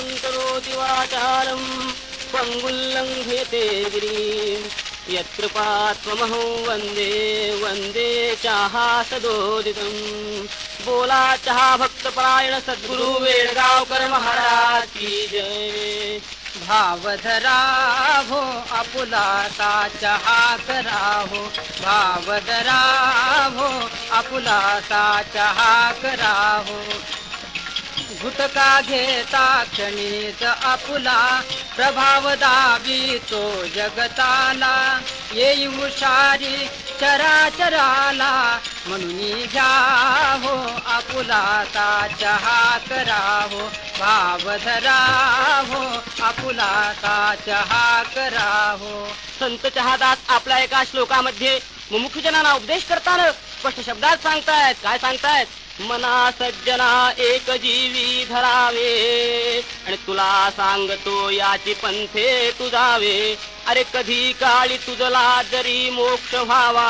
विकृतिम् करोति वाचालम् पङ्गुल्लङ्घयते गिरीम् यत्कृपा त्वमहो वन्दे वन्दे चाहा सदोदितम् बोला चहा भक्तपरायण सद्गुरु चहाभक्तपायण सद्गुरुवेणगावकरमहाराजी जये। भावधराभो अपुलाता चहाकराहो भावधराभो अपुलाता चहाकराहो घुटका घेता क्षणीच आपुला प्रभाव दाबी तो जगताला. येई हुशारी चराचराला म्हणून आपुला ता चहा कराहो भाव धराहो आपुलाता चहा करावो संत चहादास आपल्या एका श्लोकामध्ये मुमुक्षजनांना उपदेश करताना स्पष्ट शब्दात सांगतायत. काय सांगतायत? मना सज्जना एक जीवी धरावे. आणि तुला सांगतो याची पंथे तुझावे. अरे कधी काळी तुझला जरी मोक्ष व्हावा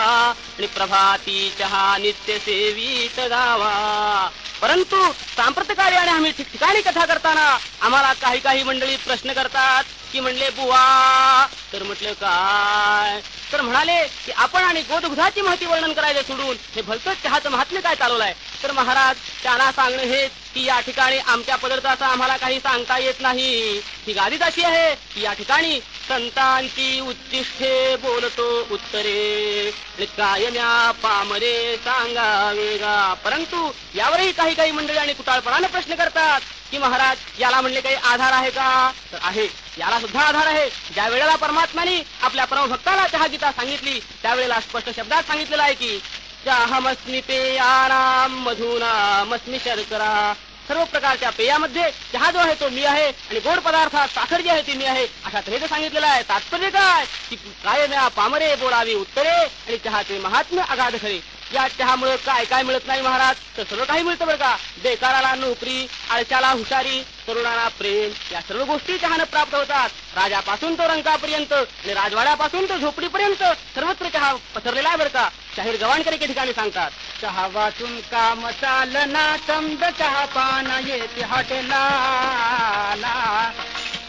आणि प्रभाती चहा नित्य सेवीत जावा. परंतु सांप्रतकाळी आणि आम्ही ठिकठिकाणी कथा करताना आम्हाला काही काही मंडळी प्रश्न करतात की म्हणले बुवा तर म्हटलं काय? तर म्हणाले की आपण आणि गोदुग्धाची माहिती वर्णन करायचं सोडून हे भलतच चहाचं महात्म्य काय चालवलंय? तर महाराज त्यांना सांगणं हे की या ठिकाणी आमच्या पदार्थाचा आम्हाला काही सांगता येत नाही. ही गादीच अशी आहे की या ठिकाणी संतांची उच्चिष्ठे बोलतो उत्तरे. कायम्या पामरे सांगा वेगा परंतु यावरही काही काही मंडळी आणि कुटाळपणाने प्रश्न करतात की महाराज याला म्हणले काही आधार आहे का? तर आहे. याला सुद्धा आधार आहे. ज्या वेळेला परमात्माने आपल्या परमभक्ताला चहा गीता सांगितली त्यावेळेला स्पष्ट शब्दात सांगितलेलं आहे की चाहमस्मी पेयानाम मधुनामस्मी शर्करा. सर्व प्रकारच्या पेयामध्ये चहा जो आहे तो मी आहे आणि गोड पदार्थात साखर जी आहे ती मी आहे. अशा तऱ्हेचं सांगितलेलं आहे. तात्पर्य काय? की कायम्या पामरे बोलावी उत्तरे आणि चहाचे महात्म्य अगाध खरे. या चहामुळे काय काय मिळत नाही महाराज? तर सर्व काही मिळतं बरं का? बेकाराला नोकरी आळशाला हुशारी तरुणाला प्रेम या सर्व गोष्टी चहानं प्राप्त होतात. राजापासून तो रंकापर्यंत आणि राजवाड्यापासून तो झोपडीपर्यंत सर्वत्र चहा पसरलेला आहे बरं का? शाहीर गवाणकर एके ठिकाणी सांगतात चहा वाचून काम चालना चंद चहा पाना येते हॉटेला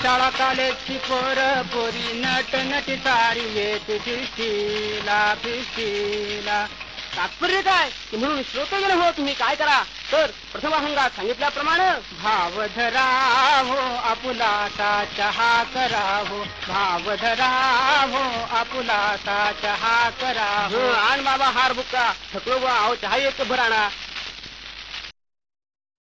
शाळा कॉलेजची पोर पोरी नट नटी सारी येते फिस्टीला फिस्टीला तात्पर्य काय? म्हणून म्हणून श्रोतजन हो तुम्ही काय करा? तर अहंगात सांगितल्याप्रमाणे भाव धरावो आपुलाता चहा करावो भाव धरावो आपुलाता चहा करावो आण बाबा हार बुक्का. थकलो अहो चहा एक भराणा.